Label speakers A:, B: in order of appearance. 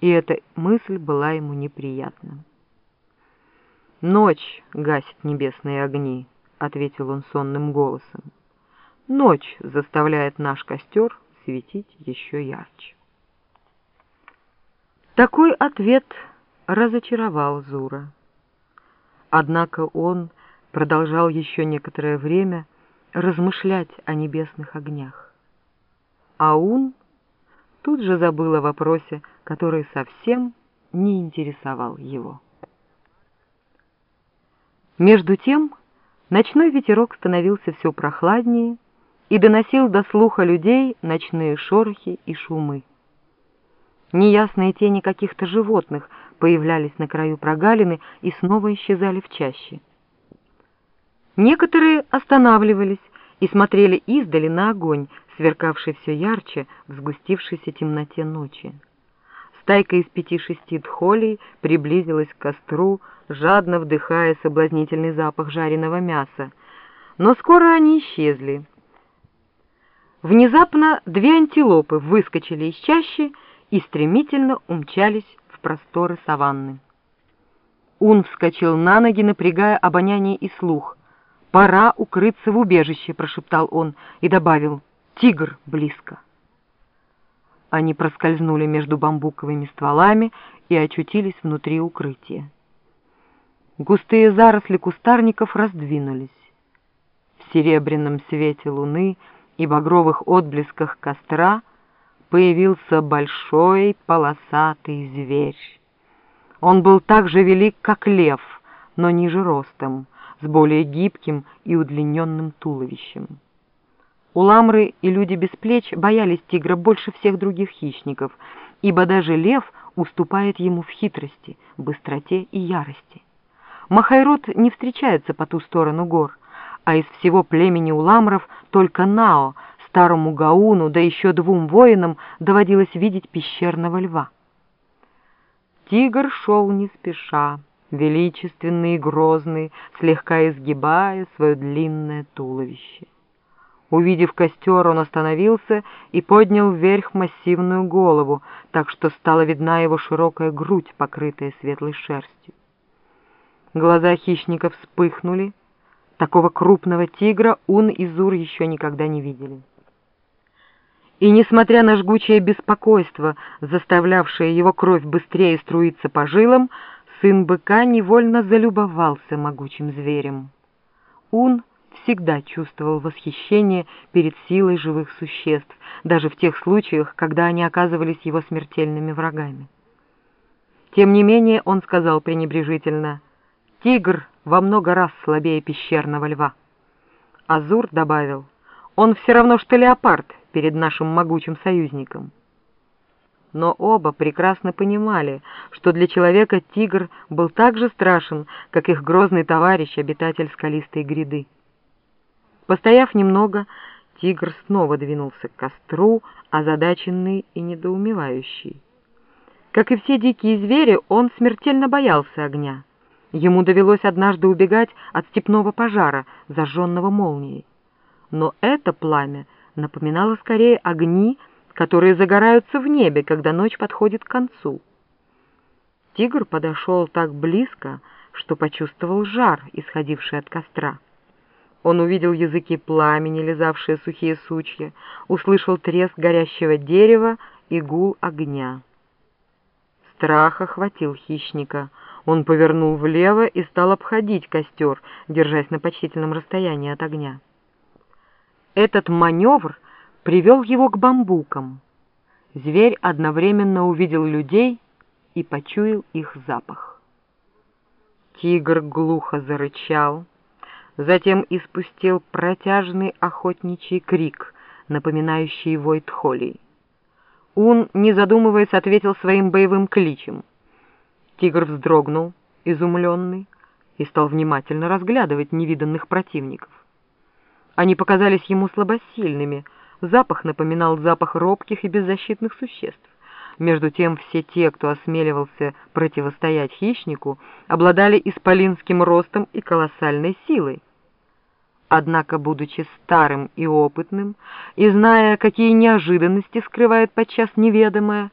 A: и эта мысль была ему неприятна. «Ночь гасит небесные огни», — ответил он сонным голосом. «Ночь заставляет наш костер светить еще ярче». Такой ответ разочаровал Зура. Однако он продолжал еще некоторое время размышлять о небесных огнях. Аун тут же забыл о вопросе, который совсем не интересовал его. Между тем ночной ветерок становился все прохладнее и доносил до слуха людей ночные шорохи и шумы. Неясные тени каких-то животных появлялись на краю прогалины и снова исчезали в чаще. Некоторые останавливались и смотрели издали на огонь, сверкавший все ярче в сгустившейся темноте ночи. Стайка из пяти-шести дхолей приблизилась к костру, жадно вдыхая соблазнительный запах жареного мяса. Но скоро они исчезли. Внезапно две антилопы выскочили из чащи и стремительно умчались в просторы саванны. Ун вскочил на ноги, напрягая обоняние и слух. «Пора укрыться в убежище», — прошептал он и добавил, «Тигр близко». Они проскользнули между бамбуковыми стволами и очутились внутри укрытия. Густые заросли кустарников раздвинулись. В серебряном свете луны и багровых отблесках костра появился большой полосатый зверь. Он был так же велик, как лев, но ниже ростом, с более гибким и удлиненным туловищем. Уламры и люди без плеч боялись тигра больше всех других хищников, ибо даже лев уступает ему в хитрости, быстроте и ярости. Махайрод не встречается по ту сторону гор, а из всего племени уламров только Нао, старому Гауну, да еще двум воинам доводилось видеть пещерного льва. Тигр шел не спеша, величественный и грозный, слегка изгибая свое длинное туловище. Увидев костер, он остановился и поднял вверх массивную голову, так что стала видна его широкая грудь, покрытая светлой шерстью. Глаза хищника вспыхнули. Такого крупного тигра Ун и Зур еще никогда не видели. И, несмотря на жгучее беспокойство, заставлявшее его кровь быстрее струиться по жилам, сын быка невольно залюбовался могучим зверем. Ун — всегда чувствовал восхищение перед силой живых существ, даже в тех случаях, когда они оказывались его смертельными врагами. Тем не менее он сказал пренебрежительно, «Тигр во много раз слабее пещерного льва». Азур добавил, «Он все равно, что леопард перед нашим могучим союзником». Но оба прекрасно понимали, что для человека тигр был так же страшен, как их грозный товарищ, обитатель скалистой гряды. Постояв немного, тигр снова двинулся к костру, озадаченный и недоумевающий. Как и все дикие звери, он смертельно боялся огня. Ему довелось однажды убегать от степного пожара, зажженного молнией. Но это пламя напоминало скорее огни, которые загораются в небе, когда ночь подходит к концу. Тигр подошел так близко, что почувствовал жар, исходивший от костра. Он увидел языки пламени, лизавшие сухие сучья, услышал треск горящего дерева и гул огня. Страх охватил хищника. Он повернул влево и стал обходить костер, держась на почтительном расстоянии от огня. Этот маневр привел его к бамбукам. Зверь одновременно увидел людей и почуял их запах. Тигр глухо зарычал, затем испустил протяжный охотничий крик, напоминающий вой тхолей. Ун, не задумываясь, ответил своим боевым кличем. Тигр вздрогнул, изумленный, и стал внимательно разглядывать невиданных противников. Они показались ему слабосильными, запах напоминал запах робких и беззащитных существ. Между тем все те, кто осмеливался противостоять хищнику, обладали исполинским ростом и колоссальной силой. Однако, будучи старым и опытным, и зная, какие неожиданности скрывает подчас неведомое,